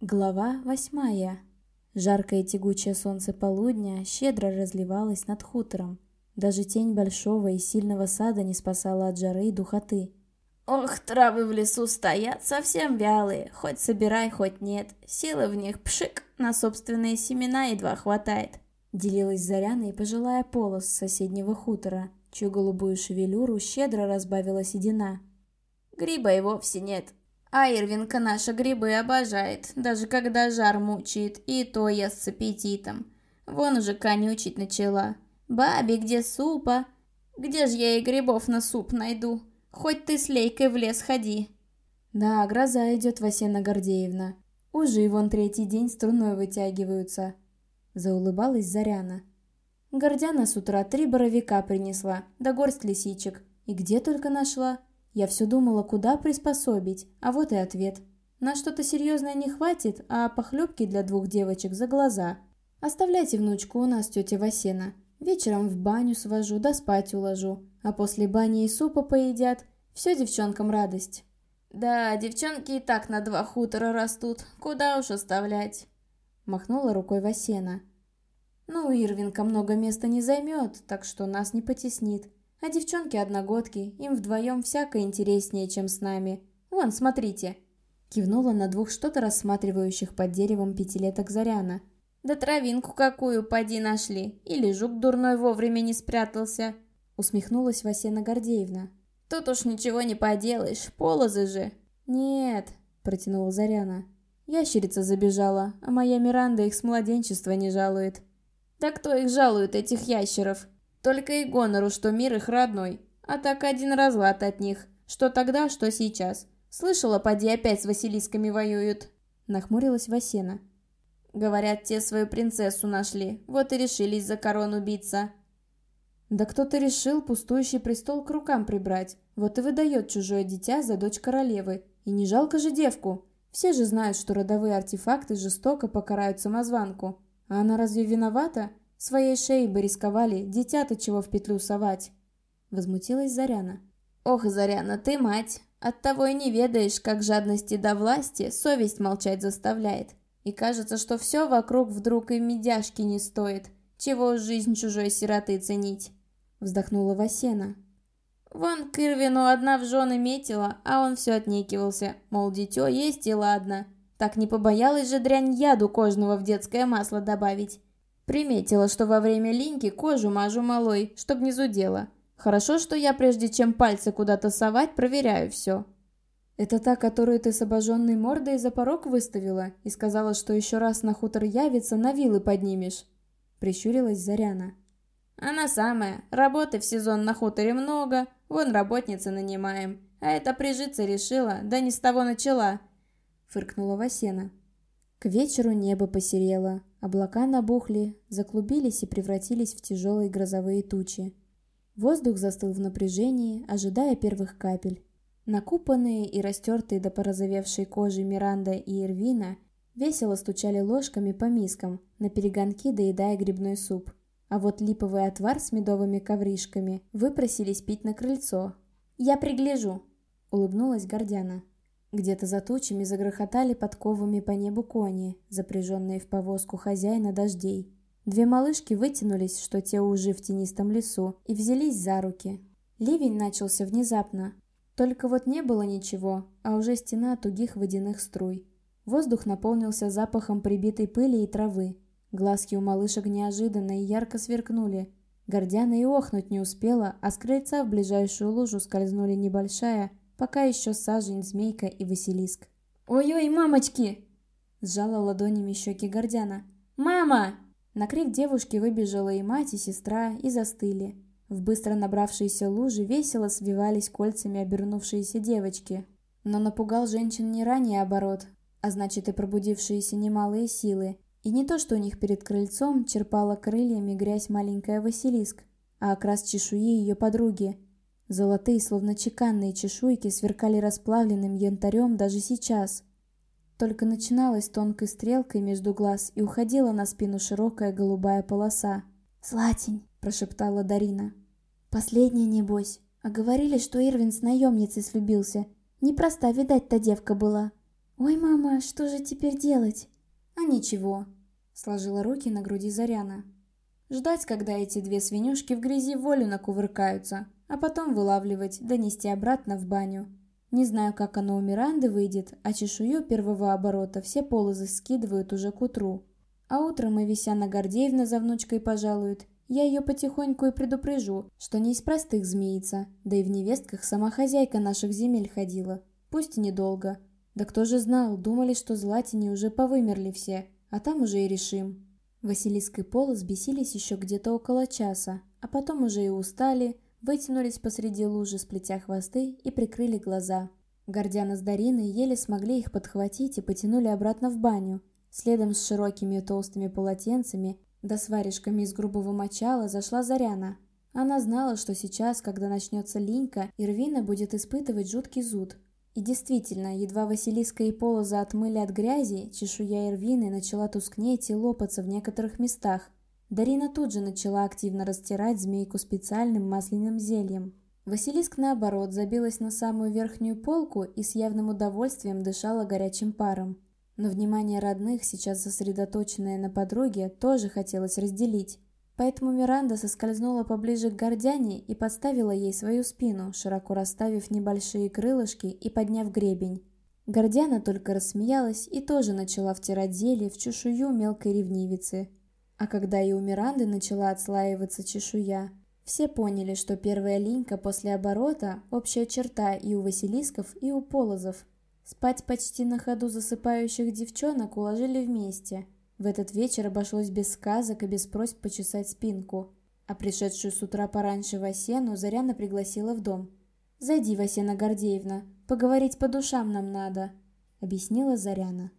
Глава восьмая. Жаркое тягучее солнце полудня щедро разливалось над хутором. Даже тень большого и сильного сада не спасала от жары и духоты. Ох, травы в лесу стоят совсем вялые, хоть собирай, хоть нет. Силы в них пшик, на собственные семена едва хватает. Делилась Заряна и пожилая полос соседнего хутора, чью голубую шевелюру щедро разбавила седина. Гриба и вовсе нет, а Ирвинка наша грибы обожает, даже когда жар мучает, и то ест с аппетитом. Вон уже конючить начала. «Баби, где супа? Где ж я и грибов на суп найду? Хоть ты с лейкой в лес ходи». «Да, гроза идет, Васена Гордеевна. Ужи вон третий день струной вытягиваются», — заулыбалась Заряна. Гордяна с утра три боровика принесла, да горсть лисичек. И где только нашла. Я все думала, куда приспособить, а вот и ответ. На что-то серьезное не хватит, а похлебки для двух девочек за глаза. Оставляйте внучку у нас, тетя Васена. Вечером в баню свожу, да спать уложу. А после бани и супа поедят. Все девчонкам радость. Да, девчонки и так на два хутора растут. Куда уж оставлять? Махнула рукой Васена. Ну, Ирвинка много места не займет, так что нас не потеснит. А девчонки-одногодки, им вдвоем всяко интереснее, чем с нами. Вон, смотрите!» Кивнула на двух что-то рассматривающих под деревом пятилеток Заряна. «Да травинку какую, поди нашли! Или жук дурной вовремя не спрятался!» Усмехнулась Васена Гордеевна. «Тут уж ничего не поделаешь, полозы же!» «Нет!» – протянула Заряна. «Ящерица забежала, а моя Миранда их с младенчества не жалует». «Да кто их жалует, этих ящеров?» Только и гонору, что мир их родной. А так один разлад от них. Что тогда, что сейчас. Слышала, поди опять с Василисками воюют. Нахмурилась Васена. Говорят, те свою принцессу нашли. Вот и решились за корону биться. Да кто-то решил пустующий престол к рукам прибрать. Вот и выдает чужое дитя за дочь королевы. И не жалко же девку. Все же знают, что родовые артефакты жестоко покарают самозванку. А она разве виновата? Своей шеей бы рисковали, дитя-то чего в петлю совать. Возмутилась Заряна. Ох, Заряна, ты мать. Оттого и не ведаешь, как жадности до власти совесть молчать заставляет. И кажется, что все вокруг вдруг и медяшки не стоит. Чего жизнь чужой сироты ценить? Вздохнула Васена. Вон к Ирвину одна в жены метила, а он все отнекивался, мол, дитё есть и ладно. Так не побоялась же дрянь яду кожного в детское масло добавить. Приметила, что во время линьки кожу мажу малой, чтоб не зудела. Хорошо, что я, прежде чем пальцы куда-то совать, проверяю все. «Это та, которую ты с обожженной мордой за порог выставила и сказала, что еще раз на хутор явится, на вилы поднимешь?» Прищурилась Заряна. «Она самая. Работы в сезон на хуторе много, вон работницы нанимаем. А это прижиться решила, да не с того начала», — фыркнула Васена. К вечеру небо посерело, облака набухли, заклубились и превратились в тяжелые грозовые тучи. Воздух застыл в напряжении, ожидая первых капель. Накупанные и растертые до порозовевшей кожи Миранда и Ирвина весело стучали ложками по мискам, на перегонки доедая грибной суп. А вот липовый отвар с медовыми ковришками выпросились пить на крыльцо. «Я пригляжу», — улыбнулась Гордяна. Где-то за тучами загрохотали подковами по небу кони, запряженные в повозку хозяина дождей. Две малышки вытянулись, что те уже в тенистом лесу, и взялись за руки. Ливень начался внезапно. Только вот не было ничего, а уже стена тугих водяных струй. Воздух наполнился запахом прибитой пыли и травы. Глазки у малышек неожиданно и ярко сверкнули. Гордяна и охнуть не успела, а с крыльца в ближайшую лужу скользнули небольшая, Пока еще сажень, змейка и Василиск. «Ой-ой, мамочки!» Сжала ладонями щеки Гордяна. «Мама!» На крик девушки выбежала и мать, и сестра, и застыли. В быстро набравшиеся лужи весело свивались кольцами обернувшиеся девочки. Но напугал женщин не ранее оборот, а значит и пробудившиеся немалые силы. И не то, что у них перед крыльцом черпала крыльями грязь маленькая Василиск, а окрас чешуи ее подруги, Золотые, словно чеканные чешуйки, сверкали расплавленным янтарем даже сейчас. Только начиналась тонкой стрелкой между глаз и уходила на спину широкая голубая полоса. «Златень!» – прошептала Дарина. «Последняя, небось. А говорили, что Ирвин с наемницей слюбился. Непроста, видать, та девка была. «Ой, мама, что же теперь делать?» «А ничего», — сложила руки на груди Заряна. «Ждать, когда эти две свинюшки в грязи волю накувыркаются, а потом вылавливать, донести обратно в баню. Не знаю, как оно у Миранды выйдет, а чешую первого оборота все полозы скидывают уже к утру. А утром и Висяна Гордеевна за внучкой пожалует. Я ее потихоньку и предупрежу, что не из простых змеится, да и в невестках сама хозяйка наших земель ходила. Пусть и недолго. Да кто же знал, думали, что златини уже повымерли все, а там уже и решим. Василиск и Полос бесились еще где-то около часа, а потом уже и устали, вытянулись посреди лужи, сплетя хвосты и прикрыли глаза. Гордяна с Дариной еле смогли их подхватить и потянули обратно в баню. Следом с широкими толстыми полотенцами да с варежками из грубого мочала зашла Заряна. Она знала, что сейчас, когда начнется линька, Ирвина будет испытывать жуткий зуд. И действительно, едва Василиска и Полоза отмыли от грязи, чешуя Ирвины начала тускнеть и лопаться в некоторых местах. Дарина тут же начала активно растирать змейку специальным масляным зельем. Василиск, наоборот, забилась на самую верхнюю полку и с явным удовольствием дышала горячим паром. Но внимание родных, сейчас сосредоточенное на подруге, тоже хотелось разделить. Поэтому Миранда соскользнула поближе к Гордяне и подставила ей свою спину, широко расставив небольшие крылышки и подняв гребень. Гордяна только рассмеялась и тоже начала втирать зелье в чешую мелкой ревнивицы, а когда и у Миранды начала отслаиваться чешуя, все поняли, что первая линька после оборота – общая черта и у Василисков, и у Полозов. Спать почти на ходу засыпающих девчонок уложили вместе. В этот вечер обошлось без сказок и без просьб почесать спинку. А пришедшую с утра пораньше Васену Заряна пригласила в дом. «Зайди, Васена Гордеевна, поговорить по душам нам надо», — объяснила Заряна.